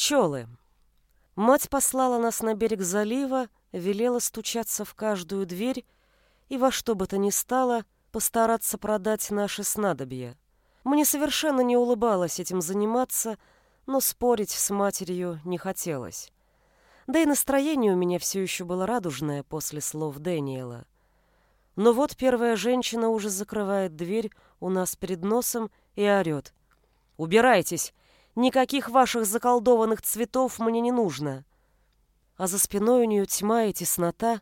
пчелы. Мать послала нас на берег залива, велела стучаться в каждую дверь и во что бы то ни стало постараться продать наши снадобья. Мне совершенно не улыбалось этим заниматься, но спорить с матерью не хотелось. Да и настроение у меня все еще было радужное после слов Дэниела. Но вот первая женщина уже закрывает дверь у нас перед носом и орет. «Убирайтесь! Никаких ваших заколдованных цветов мне не нужно!» А за спиной у нее тьма и теснота,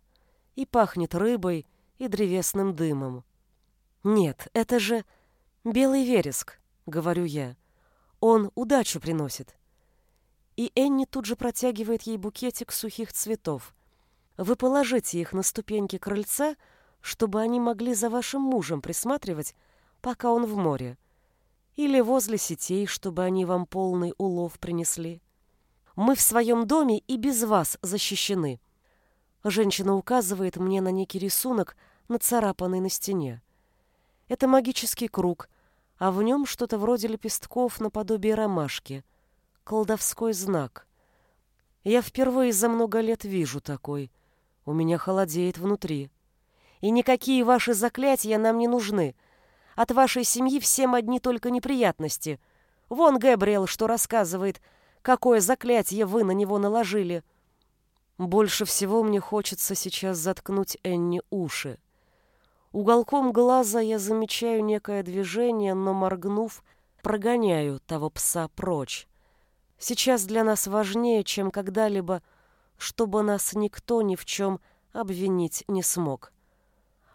и пахнет рыбой и древесным дымом. «Нет, это же белый вереск», — говорю я. «Он удачу приносит». И Энни тут же протягивает ей букетик сухих цветов. «Вы положите их на ступеньки крыльца, чтобы они могли за вашим мужем присматривать, пока он в море. Или возле сетей, чтобы они вам полный улов принесли. Мы в своем доме и без вас защищены». Женщина указывает мне на некий рисунок, нацарапанный на стене. Это магический круг, а в нем что-то вроде лепестков наподобие ромашки. Колдовской знак. Я впервые за много лет вижу такой. У меня холодеет внутри. И никакие ваши заклятия нам не нужны. От вашей семьи всем одни только неприятности. Вон Гэбриэл что рассказывает, какое заклятие вы на него наложили. Больше всего мне хочется сейчас заткнуть Энни уши. Уголком глаза я замечаю некое движение, но, моргнув, прогоняю того пса прочь. Сейчас для нас важнее, чем когда-либо, чтобы нас никто ни в чем обвинить не смог.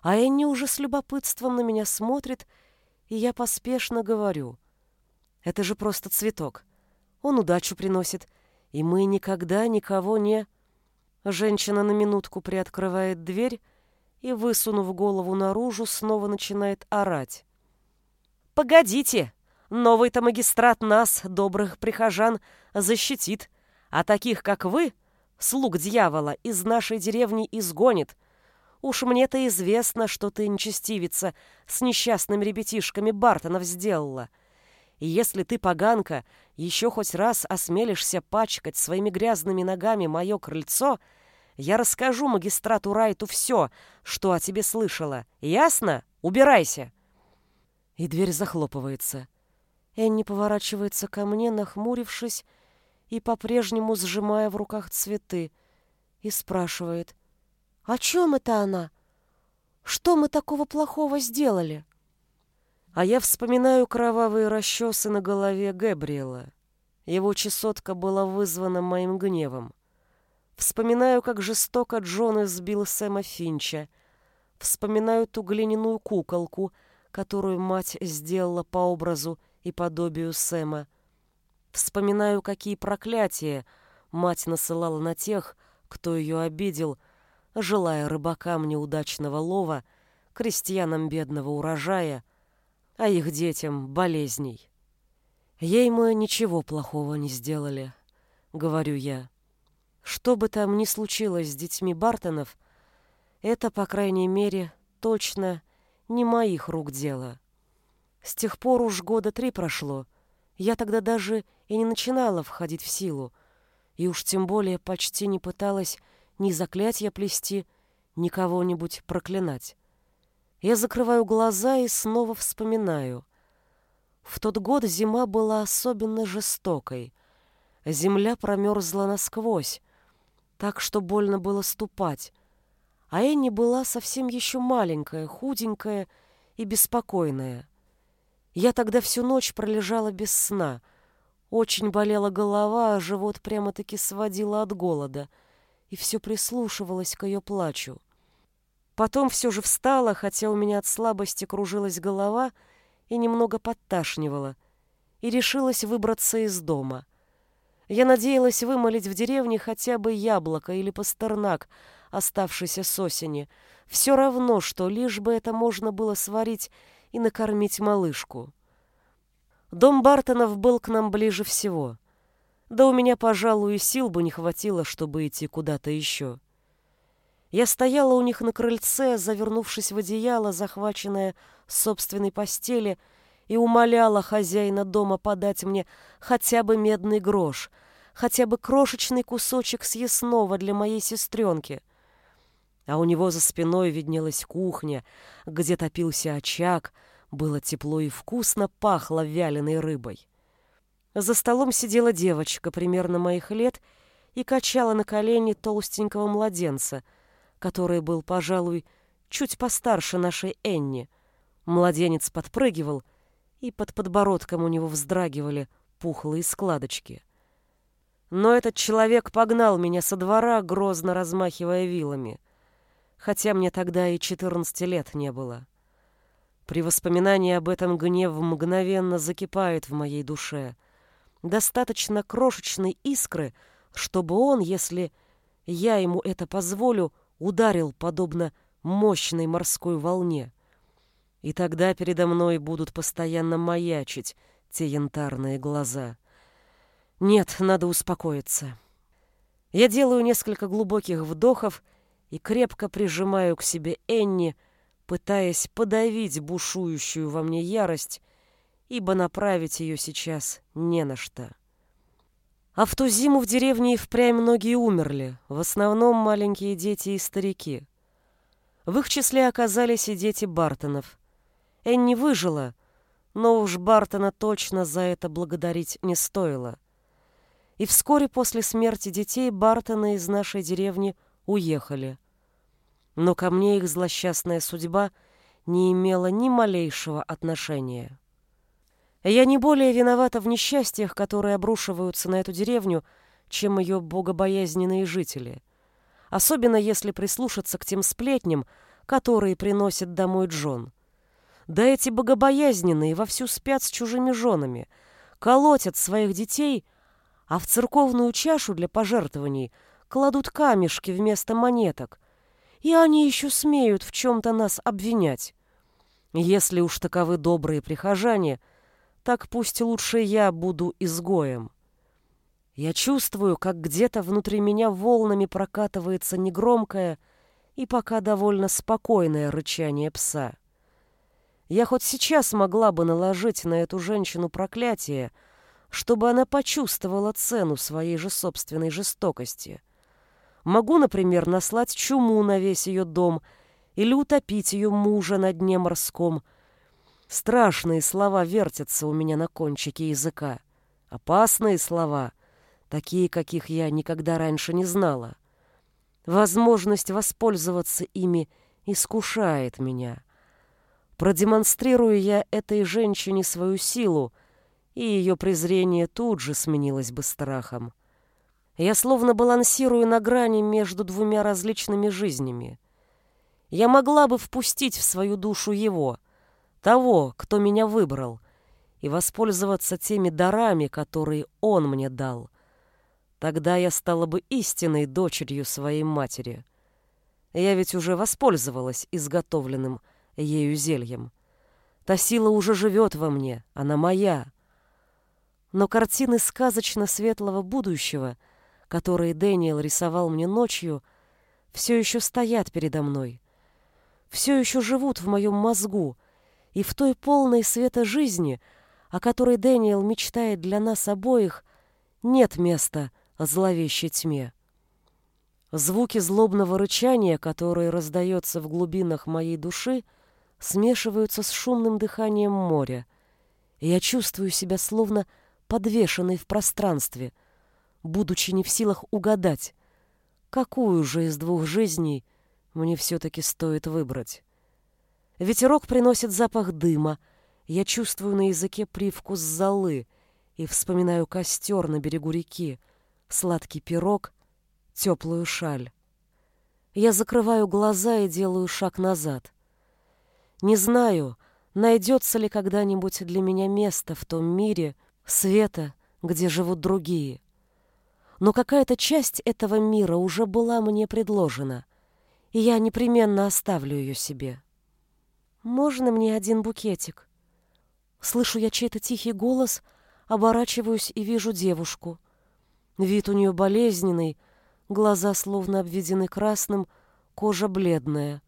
А Энни уже с любопытством на меня смотрит, и я поспешно говорю. Это же просто цветок. Он удачу приносит, и мы никогда никого не... Женщина на минутку приоткрывает дверь, и, высунув голову наружу, снова начинает орать. «Погодите! Новый-то магистрат нас, добрых прихожан, защитит, а таких, как вы, слуг дьявола, из нашей деревни изгонит. Уж мне-то известно, что ты, нечестивица, с несчастными ребятишками Бартонов сделала. И если ты, поганка, еще хоть раз осмелишься пачкать своими грязными ногами мое крыльцо — я расскажу магистрату Райту все, что о тебе слышала. Ясно? Убирайся!» И дверь захлопывается. Энни поворачивается ко мне, нахмурившись и по-прежнему сжимая в руках цветы, и спрашивает, «О чем это она? Что мы такого плохого сделали?» А я вспоминаю кровавые расчесы на голове Гэбриэла. Его чесотка была вызвана моим гневом. Вспоминаю, как жестоко Джон избил Сэма Финча. Вспоминаю ту глиняную куколку, которую мать сделала по образу и подобию Сэма. Вспоминаю, какие проклятия мать насылала на тех, кто ее обидел, желая рыбакам неудачного лова, крестьянам бедного урожая, а их детям болезней. Ей мы ничего плохого не сделали, говорю я. Что бы там ни случилось с детьми Бартонов, это, по крайней мере, точно не моих рук дело. С тех пор уж года три прошло. Я тогда даже и не начинала входить в силу, и уж тем более почти не пыталась ни заклятия плести, ни кого-нибудь проклинать. Я закрываю глаза и снова вспоминаю. В тот год зима была особенно жестокой. Земля промерзла насквозь, так что больно было ступать. А Энни была совсем еще маленькая, худенькая и беспокойная. Я тогда всю ночь пролежала без сна. Очень болела голова, а живот прямо-таки сводила от голода, и все прислушивалась к ее плачу. Потом все же встала, хотя у меня от слабости кружилась голова и немного подташнивала, и решилась выбраться из дома — я надеялась вымолить в деревне хотя бы яблоко или пастернак, оставшийся с осени. Все равно, что лишь бы это можно было сварить и накормить малышку. Дом Бартонов был к нам ближе всего. Да у меня, пожалуй, сил бы не хватило, чтобы идти куда-то еще. Я стояла у них на крыльце, завернувшись в одеяло, захваченное собственной постели, и умоляла хозяина дома подать мне хотя бы медный грош, хотя бы крошечный кусочек съестного для моей сестренки. А у него за спиной виднелась кухня, где топился очаг, было тепло и вкусно пахло вяленой рыбой. За столом сидела девочка примерно моих лет и качала на колени толстенького младенца, который был, пожалуй, чуть постарше нашей Энни. Младенец подпрыгивал, и под подбородком у него вздрагивали пухлые складочки. Но этот человек погнал меня со двора, грозно размахивая вилами, хотя мне тогда и четырнадцати лет не было. При воспоминании об этом гнев мгновенно закипает в моей душе. Достаточно крошечной искры, чтобы он, если я ему это позволю, ударил подобно мощной морской волне. И тогда передо мной будут постоянно маячить те янтарные глаза. Нет, надо успокоиться. Я делаю несколько глубоких вдохов и крепко прижимаю к себе Энни, пытаясь подавить бушующую во мне ярость, ибо направить ее сейчас не на что. А в ту зиму в деревне и впрямь многие умерли, в основном маленькие дети и старики. В их числе оказались и дети Бартонов. Энни выжила, но уж Бартона точно за это благодарить не стоило. И вскоре после смерти детей Бартона из нашей деревни уехали. Но ко мне их злосчастная судьба не имела ни малейшего отношения. Я не более виновата в несчастьях, которые обрушиваются на эту деревню, чем ее богобоязненные жители. Особенно если прислушаться к тем сплетням, которые приносит домой Джон. Да эти богобоязненные вовсю спят с чужими женами, колотят своих детей, а в церковную чашу для пожертвований кладут камешки вместо монеток, и они еще смеют в чем-то нас обвинять. Если уж таковы добрые прихожане, так пусть лучше я буду изгоем. Я чувствую, как где-то внутри меня волнами прокатывается негромкое и пока довольно спокойное рычание пса. Я хоть сейчас могла бы наложить на эту женщину проклятие, чтобы она почувствовала цену своей же собственной жестокости — Могу, например, наслать чуму на весь ее дом или утопить ее мужа на дне морском. Страшные слова вертятся у меня на кончике языка. Опасные слова, такие, каких я никогда раньше не знала. Возможность воспользоваться ими искушает меня. Продемонстрирую я этой женщине свою силу, и ее презрение тут же сменилось бы страхом. Я словно балансирую на грани между двумя различными жизнями. Я могла бы впустить в свою душу его, того, кто меня выбрал, и воспользоваться теми дарами, которые он мне дал. Тогда я стала бы истинной дочерью своей матери. Я ведь уже воспользовалась изготовленным ею зельем. Та сила уже живет во мне, она моя. Но картины сказочно светлого будущего — которые Дэниел рисовал мне ночью, все еще стоят передо мной, все еще живут в моем мозгу, и в той полной света жизни, о которой Дэниел мечтает для нас обоих, нет места зловещей тьме. Звуки злобного рычания, которое раздается в глубинах моей души, смешиваются с шумным дыханием моря, и я чувствую себя словно подвешенной в пространстве — будучи не в силах угадать, какую же из двух жизней мне все-таки стоит выбрать. Ветерок приносит запах дыма, я чувствую на языке привкус золы и вспоминаю костер на берегу реки, сладкий пирог, теплую шаль. Я закрываю глаза и делаю шаг назад. Не знаю, найдется ли когда-нибудь для меня место в том мире, света, где живут другие но какая-то часть этого мира уже была мне предложена, и я непременно оставлю ее себе. «Можно мне один букетик?» Слышу я чей-то тихий голос, оборачиваюсь и вижу девушку. Вид у нее болезненный, глаза словно обведены красным, кожа бледная.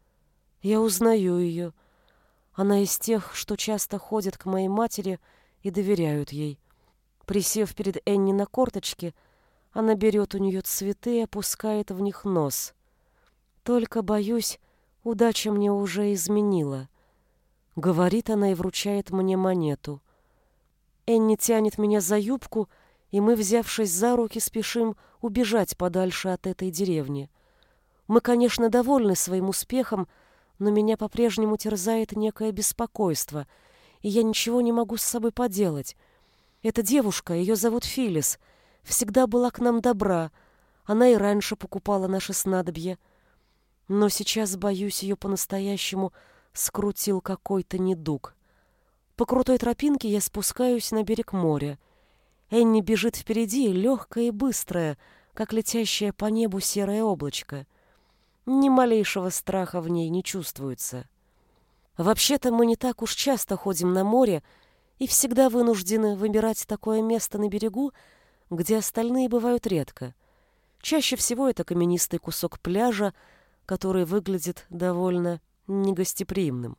Я узнаю ее. Она из тех, что часто ходят к моей матери и доверяют ей. Присев перед Энни на корточки, Она берет у нее цветы и опускает в них нос. Только, боюсь, удача мне уже изменила. Говорит она и вручает мне монету. Энни тянет меня за юбку, и мы, взявшись за руки, спешим убежать подальше от этой деревни. Мы, конечно, довольны своим успехом, но меня по-прежнему терзает некое беспокойство, и я ничего не могу с собой поделать. Эта девушка, ее зовут Филис, всегда была к нам добра, она и раньше покупала наши снадобья. Но сейчас, боюсь, ее по-настоящему скрутил какой-то недуг. По крутой тропинке я спускаюсь на берег моря. Энни бежит впереди, легкая и быстрая, как летящее по небу серое облачко. Ни малейшего страха в ней не чувствуется. Вообще-то мы не так уж часто ходим на море и всегда вынуждены выбирать такое место на берегу, где остальные бывают редко. Чаще всего это каменистый кусок пляжа, который выглядит довольно негостеприимным.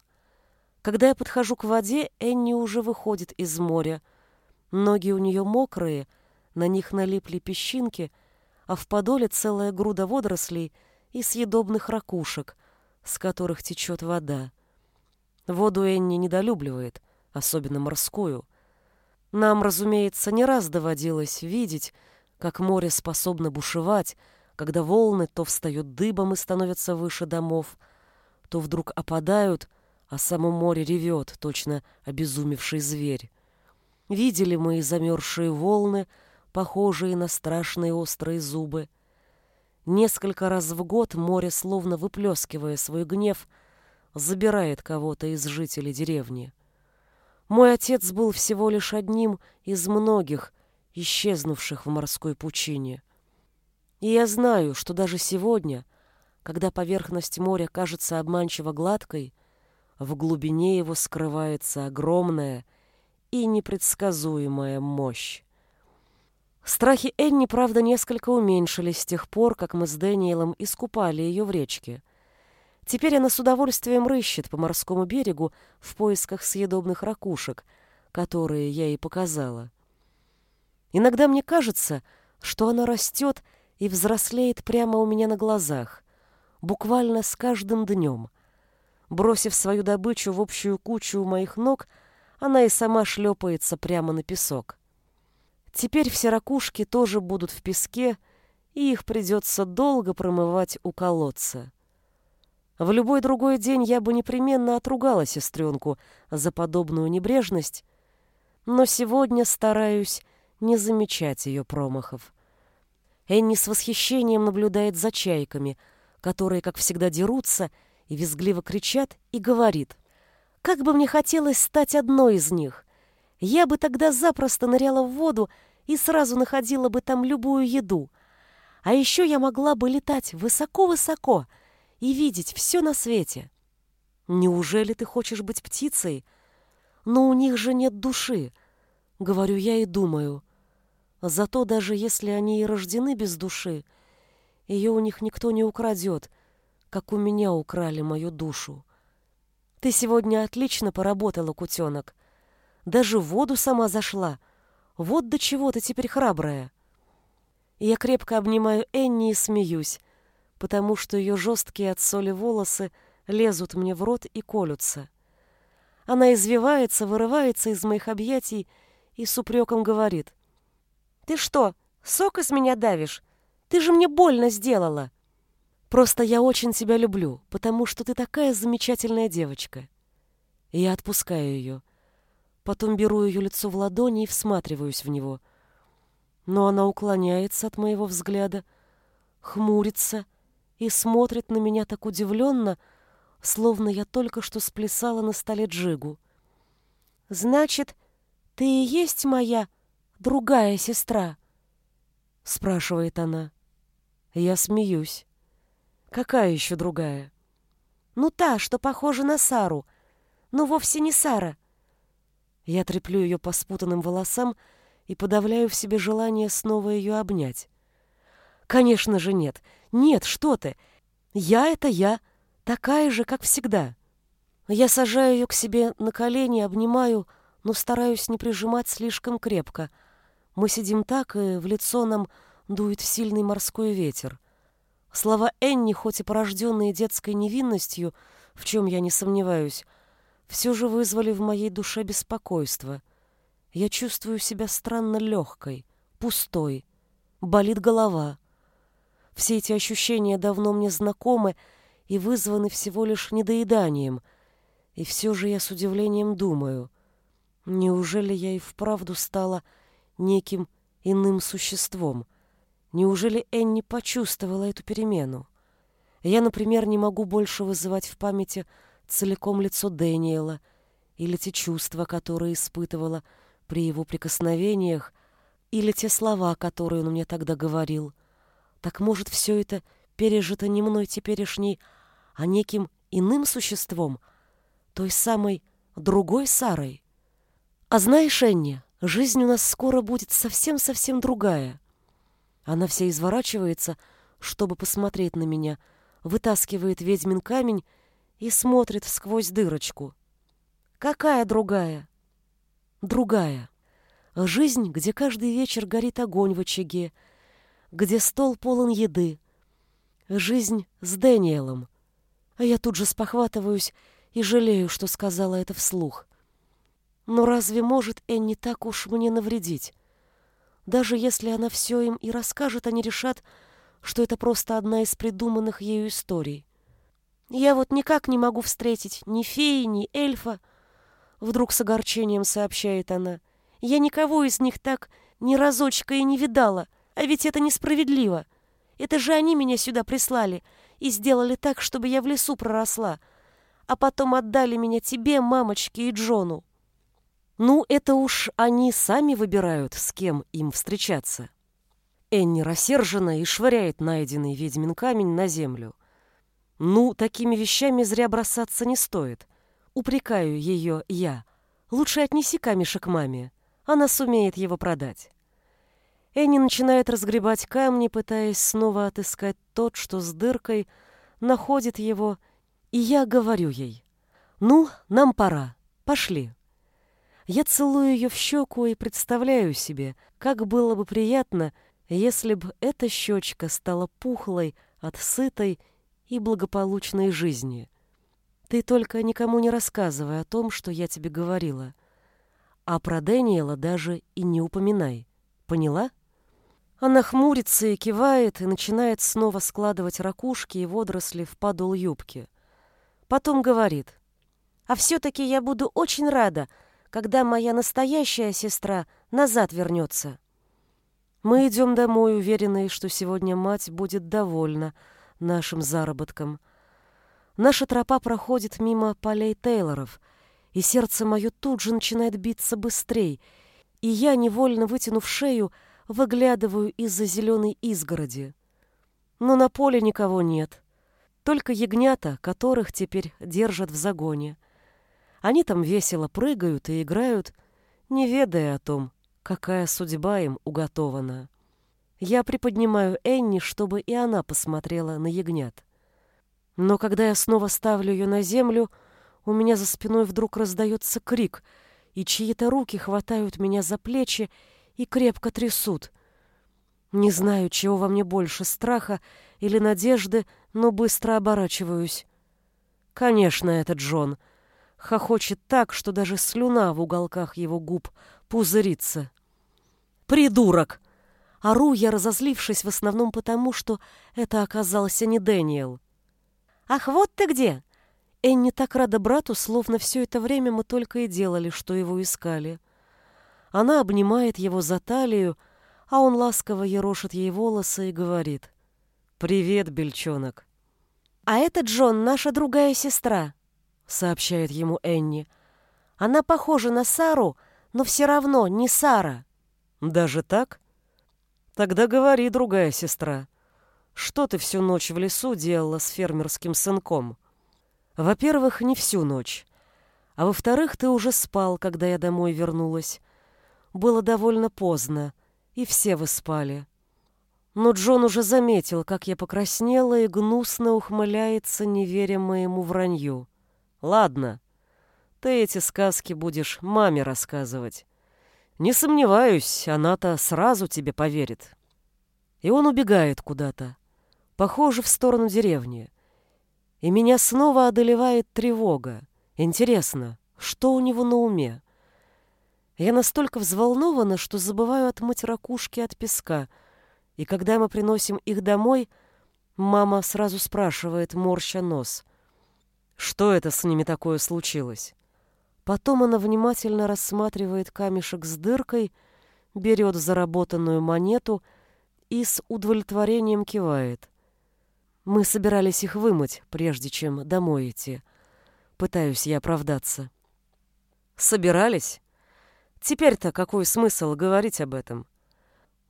Когда я подхожу к воде, Энни уже выходит из моря. Ноги у нее мокрые, на них налипли песчинки, а в подоле целая груда водорослей — и съедобных ракушек, с которых течет вода. Воду Энни недолюбливает, особенно морскую. Нам, разумеется, не раз доводилось видеть, как море способно бушевать, когда волны то встают дыбом и становятся выше домов, то вдруг опадают, а само море ревет, точно обезумевший зверь. Видели мы и замерзшие волны, похожие на страшные острые зубы. Несколько раз в год море, словно выплескивая свой гнев, забирает кого-то из жителей деревни. Мой отец был всего лишь одним из многих, исчезнувших в морской пучине. И я знаю, что даже сегодня, когда поверхность моря кажется обманчиво гладкой, в глубине его скрывается огромная и непредсказуемая мощь. Страхи Энни, правда, несколько уменьшились с тех пор, как мы с Дэниелом искупали ее в речке. Теперь она с удовольствием рыщет по морскому берегу в поисках съедобных ракушек, которые я ей показала. Иногда мне кажется, что она растет и взрослеет прямо у меня на глазах, буквально с каждым днем. Бросив свою добычу в общую кучу у моих ног, она и сама шлепается прямо на песок. Теперь все ракушки тоже будут в песке, и их придется долго промывать у колодца. В любой другой день я бы непременно отругала сестренку за подобную небрежность, но сегодня стараюсь не замечать ее промахов. Энни с восхищением наблюдает за чайками, которые, как всегда, дерутся и визгливо кричат, и говорит, «Как бы мне хотелось стать одной из них! Я бы тогда запросто ныряла в воду и сразу находила бы там любую еду. А еще я могла бы летать высоко-высоко и видеть все на свете. Неужели ты хочешь быть птицей? Но у них же нет души, говорю я и думаю. Зато даже если они и рождены без души, ее у них никто не украдет, как у меня украли мою душу. Ты сегодня отлично поработала, кутенок. Даже в воду сама зашла, вот до чего ты теперь храбрая. Я крепко обнимаю Энни и смеюсь, потому что ее жесткие от соли волосы лезут мне в рот и колются. Она извивается, вырывается из моих объятий и с упреком говорит. «Ты что, сок из меня давишь? Ты же мне больно сделала!» «Просто я очень тебя люблю, потому что ты такая замечательная девочка». Я отпускаю ее. Потом беру ее лицо в ладони и всматриваюсь в него. Но она уклоняется от моего взгляда, хмурится и смотрит на меня так удивленно, словно я только что сплясала на столе джигу. «Значит, ты и есть моя другая сестра?» — спрашивает она. Я смеюсь. «Какая еще другая?» «Ну та, что похожа на Сару. Но вовсе не Сара. Я треплю ее по спутанным волосам и подавляю в себе желание снова ее обнять. Конечно же нет. Нет, что ты. Я — это я, такая же, как всегда. Я сажаю ее к себе на колени, обнимаю, но стараюсь не прижимать слишком крепко. Мы сидим так, и в лицо нам дует сильный морской ветер. Слова Энни, хоть и порожденные детской невинностью, в чем я не сомневаюсь, все же вызвали в моей душе беспокойство. Я чувствую себя странно легкой, пустой, болит голова. Все эти ощущения давно мне знакомы и вызваны всего лишь недоеданием. И все же я с удивлением думаю, неужели я и вправду стала неким иным существом? Неужели Энни почувствовала эту перемену? Я, например, не могу больше вызывать в памяти целиком лицо Дэниела или те чувства, которые испытывала при его прикосновениях, или те слова, которые он мне тогда говорил. Так может, все это пережито не мной теперешней, а неким иным существом, той самой другой Сарой? А знаешь, Энни, жизнь у нас скоро будет совсем-совсем другая. Она вся изворачивается, чтобы посмотреть на меня, вытаскивает ведьмин камень и смотрит сквозь дырочку. Какая другая? Другая. Жизнь, где каждый вечер горит огонь в очаге, где стол полон еды. Жизнь с Дэниелом. А я тут же спохватываюсь и жалею, что сказала это вслух. Но разве может Энни так уж мне навредить? Даже если она все им и расскажет, они решат, что это просто одна из придуманных ею историй. Я вот никак не могу встретить ни феи, ни эльфа, вдруг с огорчением сообщает она. Я никого из них так ни разочка и не видала, а ведь это несправедливо. Это же они меня сюда прислали и сделали так, чтобы я в лесу проросла, а потом отдали меня тебе, мамочке и Джону. Ну, это уж они сами выбирают, с кем им встречаться. Энни рассержена и швыряет найденный ведьмин камень на землю. Ну, такими вещами зря бросаться не стоит. Упрекаю ее я. Лучше отнеси камешек маме. Она сумеет его продать. Энни начинает разгребать камни, пытаясь снова отыскать тот, что с дыркой, находит его, и я говорю ей. «Ну, нам пора. Пошли». Я целую ее в щеку и представляю себе, как было бы приятно, если бы эта щечка стала пухлой от сытой и благополучной жизни. Ты только никому не рассказывай о том, что я тебе говорила. А про Дэниела даже и не упоминай. Поняла? Она хмурится и кивает, и начинает снова складывать ракушки и водоросли в подол юбки. Потом говорит. «А все-таки я буду очень рада, когда моя настоящая сестра назад вернется». Мы идем домой, уверенные, что сегодня мать будет довольна нашим заработком. Наша тропа проходит мимо полей Тейлоров, и сердце мое тут же начинает биться быстрее, и я, невольно вытянув шею, выглядываю из-за зеленой изгороди. Но на поле никого нет, только ягнята, которых теперь держат в загоне. Они там весело прыгают и играют, не ведая о том, какая судьба им уготована. Я приподнимаю Энни, чтобы и она посмотрела на ягнят. Но когда я снова ставлю ее на землю, у меня за спиной вдруг раздается крик, и чьи-то руки хватают меня за плечи и крепко трясут. Не знаю, чего во мне больше, страха или надежды, но быстро оборачиваюсь. Конечно, это Джон. Хохочет так, что даже слюна в уголках его губ пузырится. «Придурок!» Ору я, разозлившись в основном потому, что это оказался не Дэниел. «Ах, вот ты где!» Энни так рада брату, словно все это время мы только и делали, что его искали. Она обнимает его за талию, а он ласково ерошит ей волосы и говорит. «Привет, бельчонок». «А это Джон, наша другая сестра», — сообщает ему Энни. «Она похожа на Сару, но все равно не Сара». «Даже так?» «Тогда говори, другая сестра, что ты всю ночь в лесу делала с фермерским сынком?» Во-первых, не всю ночь. А во-вторых, ты уже спал, когда я домой вернулась. Было довольно поздно, и все вы спали. Но Джон уже заметил, как я покраснела и гнусно ухмыляется, не веря моему вранью. Ладно, ты эти сказки будешь маме рассказывать. Не сомневаюсь, она-то сразу тебе поверит. И он убегает куда-то, похоже, в сторону деревни. И меня снова одолевает тревога. Интересно, что у него на уме? Я настолько взволнована, что забываю отмыть ракушки от песка, и когда мы приносим их домой, мама сразу спрашивает, морща нос. Что это с ними такое случилось? Потом она внимательно рассматривает камешек с дыркой, берет заработанную монету и с удовлетворением кивает. Мы собирались их вымыть, прежде чем домой идти. Пытаюсь я оправдаться. Собирались? Теперь-то какой смысл говорить об этом?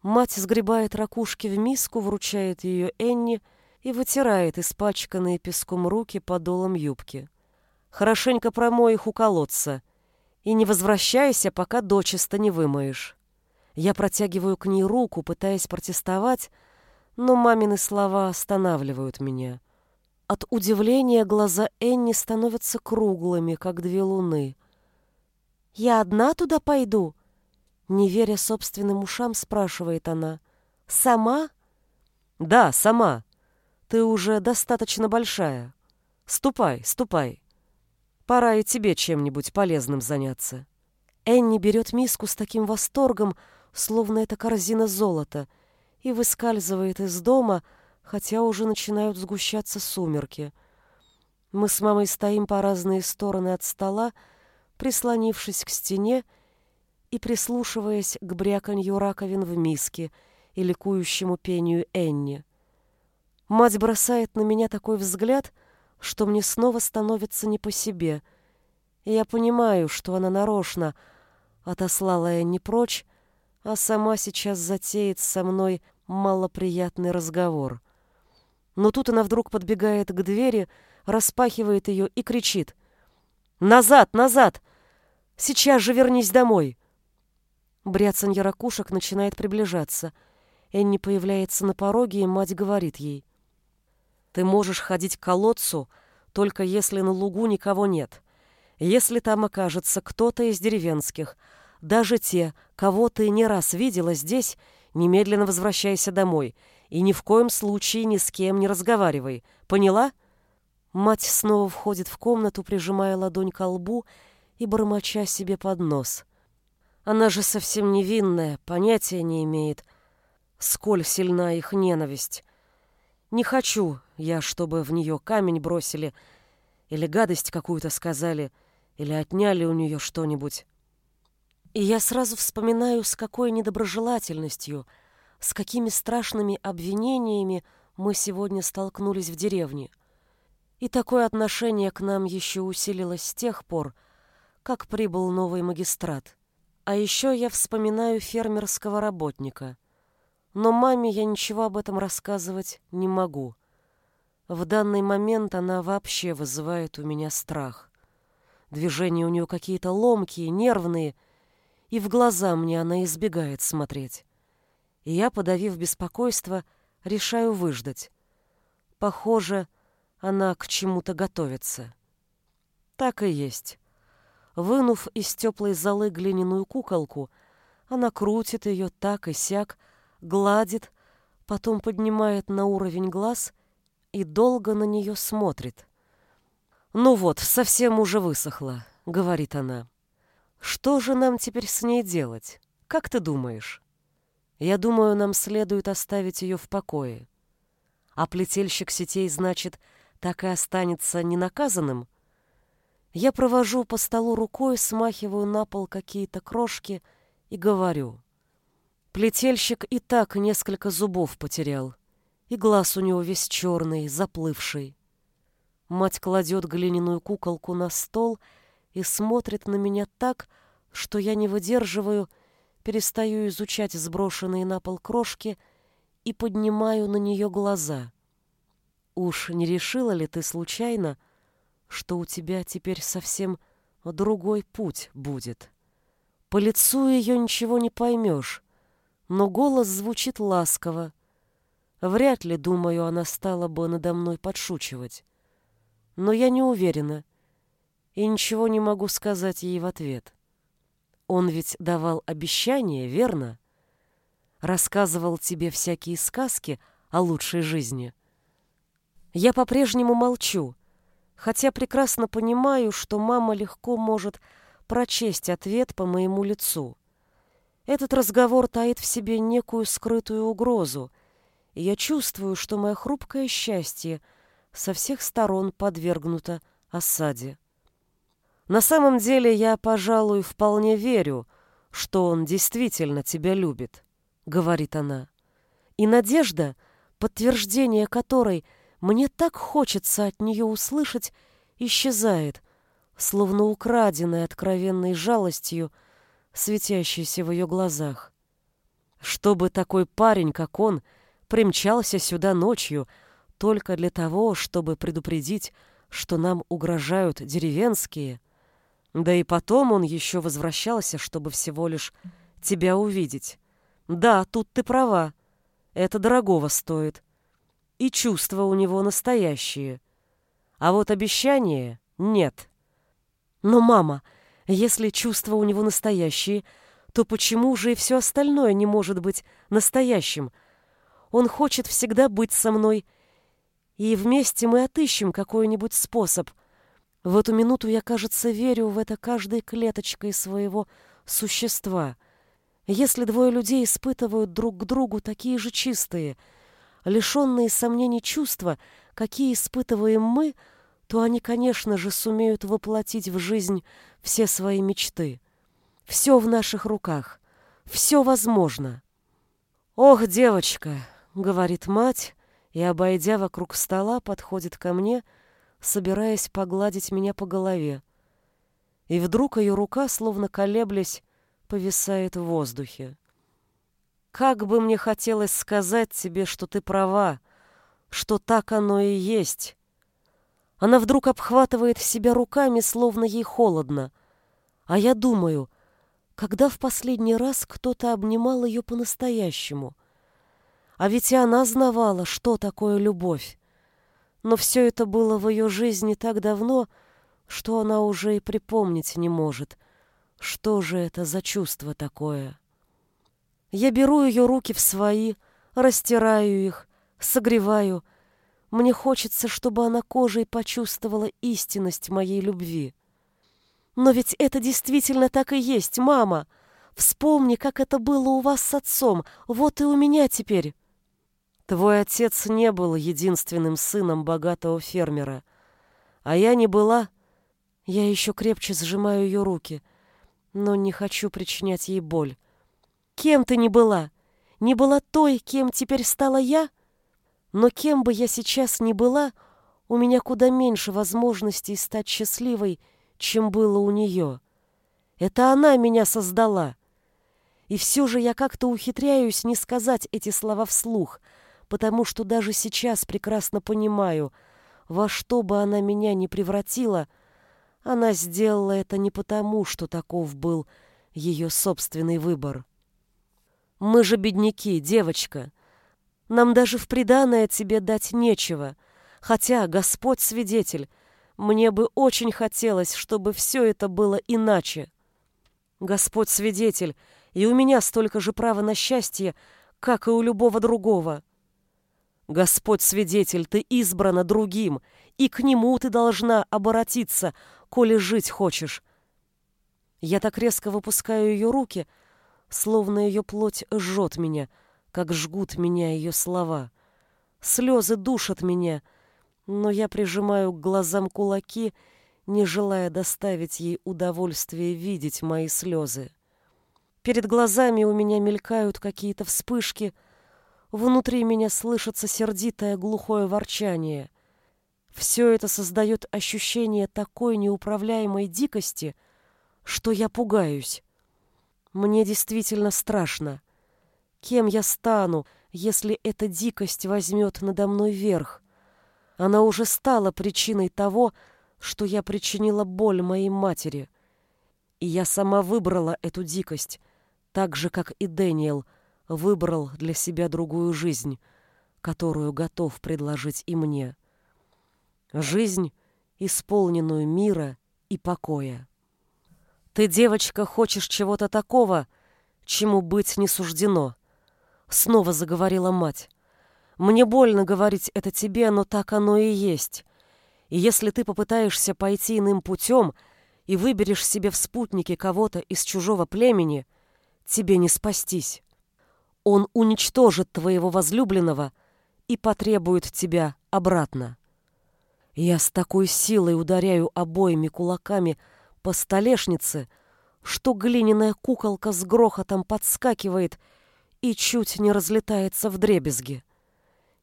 Мать сгребает ракушки в миску, вручает ее Энни и вытирает испачканные песком руки подолом юбки. Хорошенько промой их у колодца и не возвращайся, пока дочисто не вымоешь. Я протягиваю к ней руку, пытаясь протестовать, но мамины слова останавливают меня. От удивления глаза Энни становятся круглыми, как две луны — «Я одна туда пойду?» Не веря собственным ушам, спрашивает она. «Сама?» «Да, сама. Ты уже достаточно большая. Ступай, ступай. Пора и тебе чем-нибудь полезным заняться». Энни берет миску с таким восторгом, словно это корзина золота, и выскальзывает из дома, хотя уже начинают сгущаться сумерки. Мы с мамой стоим по разные стороны от стола, прислонившись к стене и прислушиваясь к бряканью раковин в миске и ликующему пению Энни. Мать бросает на меня такой взгляд, что мне снова становится не по себе, и я понимаю, что она нарочно отослала Энни прочь, а сама сейчас затеет со мной малоприятный разговор. Но тут она вдруг подбегает к двери, распахивает ее и кричит — «Назад, назад! Сейчас же вернись домой!» Бряцанье ракушек начинает приближаться. Энни появляется на пороге, и мать говорит ей. «Ты можешь ходить к колодцу, только если на лугу никого нет. Если там окажется кто-то из деревенских, даже те, кого ты не раз видела здесь, немедленно возвращайся домой и ни в коем случае ни с кем не разговаривай. Поняла?» Мать снова входит в комнату, прижимая ладонь к лбу и бормоча себе под нос. Она же совсем невинная, понятия не имеет, сколь сильна их ненависть. Не хочу я, чтобы в нее камень бросили или гадость какую-то сказали, или отняли у нее что-нибудь. И я сразу вспоминаю, с какой недоброжелательностью, с какими страшными обвинениями мы сегодня столкнулись в деревне. И такое отношение к нам еще усилилось с тех пор, как прибыл новый магистрат. А еще я вспоминаю фермерского работника. Но маме я ничего об этом рассказывать не могу. В данный момент она вообще вызывает у меня страх. Движения у нее какие-то ломкие, нервные, и в глаза мне она избегает смотреть. И я, подавив беспокойство, решаю выждать. Похоже, она к чему-то готовится. Так и есть. Вынув из теплой золы глиняную куколку, она крутит ее так и сяк, гладит, потом поднимает на уровень глаз и долго на нее смотрит. «Ну вот, совсем уже высохла», — говорит она. «Что же нам теперь с ней делать? Как ты думаешь?» «Я думаю, нам следует оставить ее в покое. А плетельщик сетей, значит, — так и останется ненаказанным? Я провожу по столу рукой, смахиваю на пол какие-то крошки и говорю. Плетельщик и так несколько зубов потерял, и глаз у него весь черный, заплывший. Мать кладет глиняную куколку на стол и смотрит на меня так, что я не выдерживаю, перестаю изучать сброшенные на пол крошки и поднимаю на нее глаза — Уж не решила ли ты случайно, что у тебя теперь совсем другой путь будет? По лицу ее ничего не поймешь, но голос звучит ласково. Вряд ли, думаю, она стала бы надо мной подшучивать. Но я не уверена и ничего не могу сказать ей в ответ. Он ведь давал обещание, верно? рассказывал тебе всякие сказки о лучшей жизни? Я по-прежнему молчу, хотя прекрасно понимаю, что мама легко может прочесть ответ по моему лицу. Этот разговор таит в себе некую скрытую угрозу, и я чувствую, что мое хрупкое счастье со всех сторон подвергнуто осаде. На самом деле я, пожалуй, вполне верю, что он действительно тебя любит, говорит она. И надежда, подтверждение которой мне так хочется от нее услышать, исчезает, словно украденной откровенной жалостью, светящейся в ее глазах. Чтобы такой парень, как он, примчался сюда ночью только для того, чтобы предупредить, что нам угрожают деревенские. Да и потом он еще возвращался, чтобы всего лишь тебя увидеть. Да, тут ты права. Это дорогого стоит. И чувства у него настоящие. А вот обещания нет. Но, мама, если чувства у него настоящие, то почему же и все остальное не может быть настоящим? Он хочет всегда быть со мной, и вместе мы отыщем какой-нибудь способ. В эту минуту я, кажется, верю в это каждой клеточкой своего существа. Если двое людей испытывают друг к другу такие же чистые, лишенные сомнений чувства, какие испытываем мы, то они, конечно же, сумеют воплотить в жизнь все свои мечты. Все в наших руках. Все возможно. «Ох, девочка!» — говорит мать, и, обойдя вокруг стола, подходит ко мне, собираясь погладить меня по голове. И вдруг ее рука, словно колеблясь, повисает в воздухе. Как бы мне хотелось сказать тебе, что ты права, что так оно и есть. Она вдруг обхватывает себя руками, словно ей холодно. А я думаю, когда в последний раз кто-то обнимал ее по-настоящему — а ведь и она знавала, что такое любовь. Но все это было в ее жизни так давно, что она уже и припомнить не может. Что же это за чувство такое? Я беру ее руки в свои, растираю их, согреваю. Мне хочется, чтобы она кожей почувствовала истинность моей любви. Но ведь это действительно так и есть, мама. Вспомни, как это было у вас с отцом. Вот и у меня теперь. Твой отец не был единственным сыном богатого фермера, а я не была. Я еще крепче сжимаю ее руки, но не хочу причинять ей боль. Кем ты не была? Не была той, кем теперь стала я? Но кем бы я сейчас ни была, у меня куда меньше возможностей стать счастливой, чем было у нее. Это она меня создала. И все же я как-то ухитряюсь не сказать эти слова вслух — потому что даже сейчас прекрасно понимаю, во что бы она меня ни превратила, она сделала это не потому, что таков был ее собственный выбор. Мы же бедняки, девочка. Нам даже в приданое тебе дать нечего, хотя, Господь свидетель, мне бы очень хотелось, чтобы все это было иначе. Господь свидетель, и у меня столько же права на счастье, как и у любого другого. Господь свидетель, ты избрана другим, и к нему ты должна обратиться, коли жить хочешь. Я так резко выпускаю ее руки, словно ее плоть жжет меня, как жгут меня ее слова. Слезы душат меня, но я прижимаю к глазам кулаки, не желая доставить ей удовольствие видеть мои слезы. Перед глазами у меня мелькают какие-то вспышки — Внутри меня слышится сердитое глухое ворчание. Все это создает ощущение такой неуправляемой дикости, что я пугаюсь. Мне действительно страшно. Кем я стану, если эта дикость возьмет надо мной верх? Она уже стала причиной того, что я причинила боль моей матери. И я сама выбрала эту дикость, так же, как и Дэниел — выбрал для себя другую жизнь, которую готов предложить и мне. Жизнь, исполненную мира и покоя. Ты, девочка, хочешь чего-то такого, чему быть не суждено. Снова заговорила мать. Мне больно говорить это тебе, но так оно и есть. И если ты попытаешься пойти иным путем и выберешь себе в спутнике кого-то из чужого племени, тебе не спастись. Он уничтожит твоего возлюбленного и потребует тебя обратно. Я с такой силой ударяю обоими кулаками по столешнице, что глиняная куколка с грохотом подскакивает и чуть не разлетается в дребезги.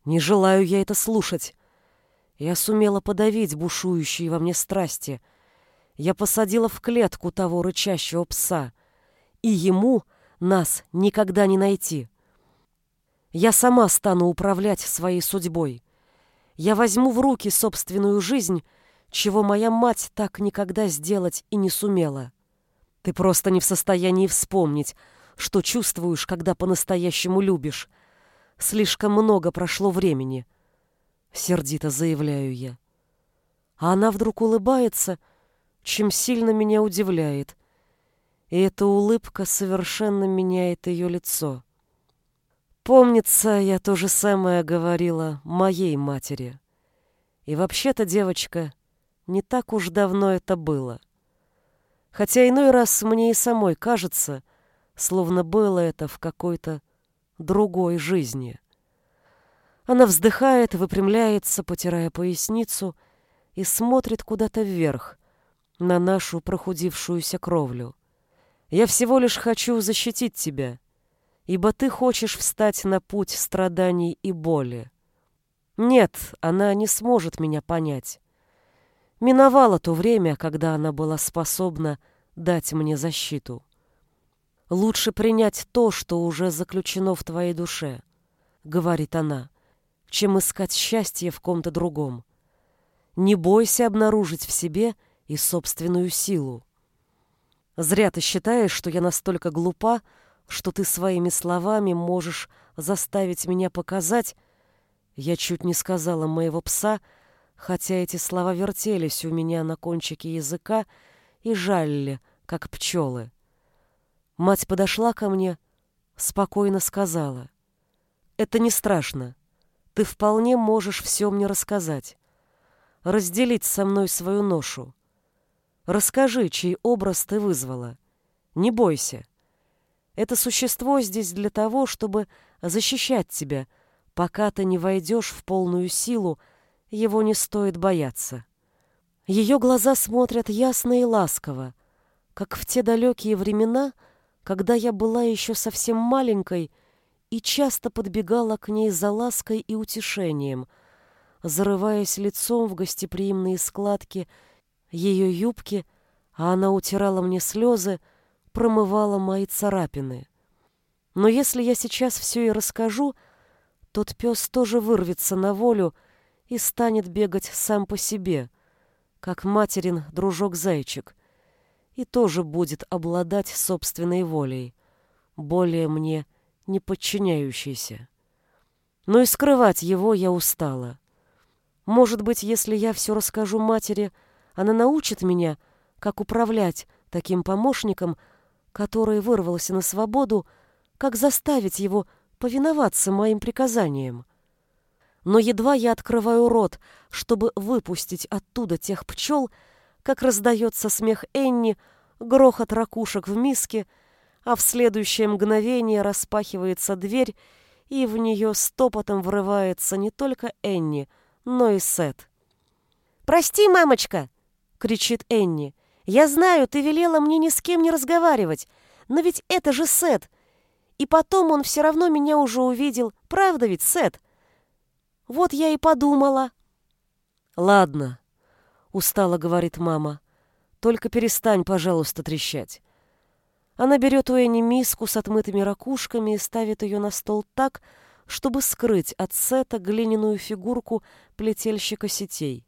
Не желаю я это слушать. Я сумела подавить бушующие во мне страсти. Я посадила в клетку того рычащего пса, и ему нас никогда не найти. Я сама стану управлять своей судьбой. Я возьму в руки собственную жизнь, чего моя мать так никогда сделать и не сумела. Ты просто не в состоянии вспомнить, что чувствуешь, когда по-настоящему любишь. Слишком много прошло времени, сердито заявляю я. А она вдруг улыбается, чем сильно меня удивляет. И эта улыбка совершенно меняет ее лицо. Помнится, я то же самое говорила моей матери. И вообще-то, девочка, не так уж давно это было. Хотя иной раз мне и самой кажется, словно было это в какой-то другой жизни. Она вздыхает, выпрямляется, потирая поясницу, и смотрит куда-то вверх, на нашу прохудившуюся кровлю. «Я всего лишь хочу защитить тебя, ибо ты хочешь встать на путь страданий и боли. Нет, она не сможет меня понять. Миновало то время, когда она была способна дать мне защиту. Лучше принять то, что уже заключено в твоей душе, говорит она, чем искать счастье в ком-то другом. Не бойся обнаружить в себе и собственную силу. Зря ты считаешь, что я настолько глупа, что ты своими словами можешь заставить меня показать, я чуть не сказала моего пса, хотя эти слова вертелись у меня на кончике языка и жалили, как пчелы. Мать подошла ко мне, спокойно сказала. «Это не страшно. Ты вполне можешь все мне рассказать. Разделить со мной свою ношу. Расскажи, чей образ ты вызвала. Не бойся. Это существо здесь для того, чтобы защищать тебя, пока ты не войдешь в полную силу, его не стоит бояться». Ее глаза смотрят ясно и ласково, как в те далекие времена, когда я была еще совсем маленькой и часто подбегала к ней за лаской и утешением, зарываясь лицом в гостеприимные складки ее юбки, а она утирала мне слезы, промывала мои царапины. Но если я сейчас все и расскажу, тот пес тоже вырвется на волю и станет бегать сам по себе, как материн дружок-зайчик — и тоже будет обладать собственной волей, более мне не подчиняющейся. Но и скрывать его я устала. Может быть, если я все расскажу матери, она научит меня, как управлять таким помощником, который вырвался на свободу, как заставить его повиноваться моим приказаниям. Но едва я открываю рот, чтобы выпустить оттуда тех пчел, как раздается смех Энни, грохот ракушек в миске, а в следующее мгновение распахивается дверь, и в нее стопотом врывается не только Энни, но и Сет. «Прости, мамочка!» — кричит Энни. «Я знаю, ты велела мне ни с кем не разговаривать, но ведь это же Сет. И потом он все равно меня уже увидел. Правда ведь, Сет? Вот я и подумала». «Ладно», устало говорит мама. Только перестань, пожалуйста, трещать. Она берет у Энни миску с отмытыми ракушками и ставит ее на стол так, чтобы скрыть от Сета глиняную фигурку плетельщика сетей.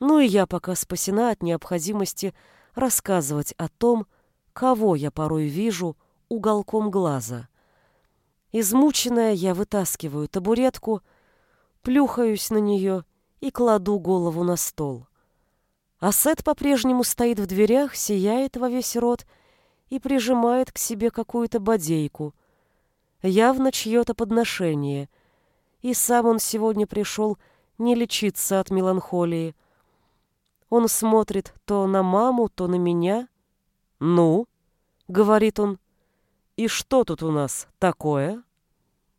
Ну и я пока спасена от необходимости рассказывать о том, кого я порой вижу уголком глаза. Измученная я вытаскиваю табуретку, плюхаюсь на нее и кладу голову на стол. А Сет по-прежнему стоит в дверях, сияет во весь рот и прижимает к себе какую-то бодейку. Явно чье-то подношение. И сам он сегодня пришел не лечиться от меланхолии. Он смотрит то на маму, то на меня. «Ну?» — говорит он. «И что тут у нас такое?»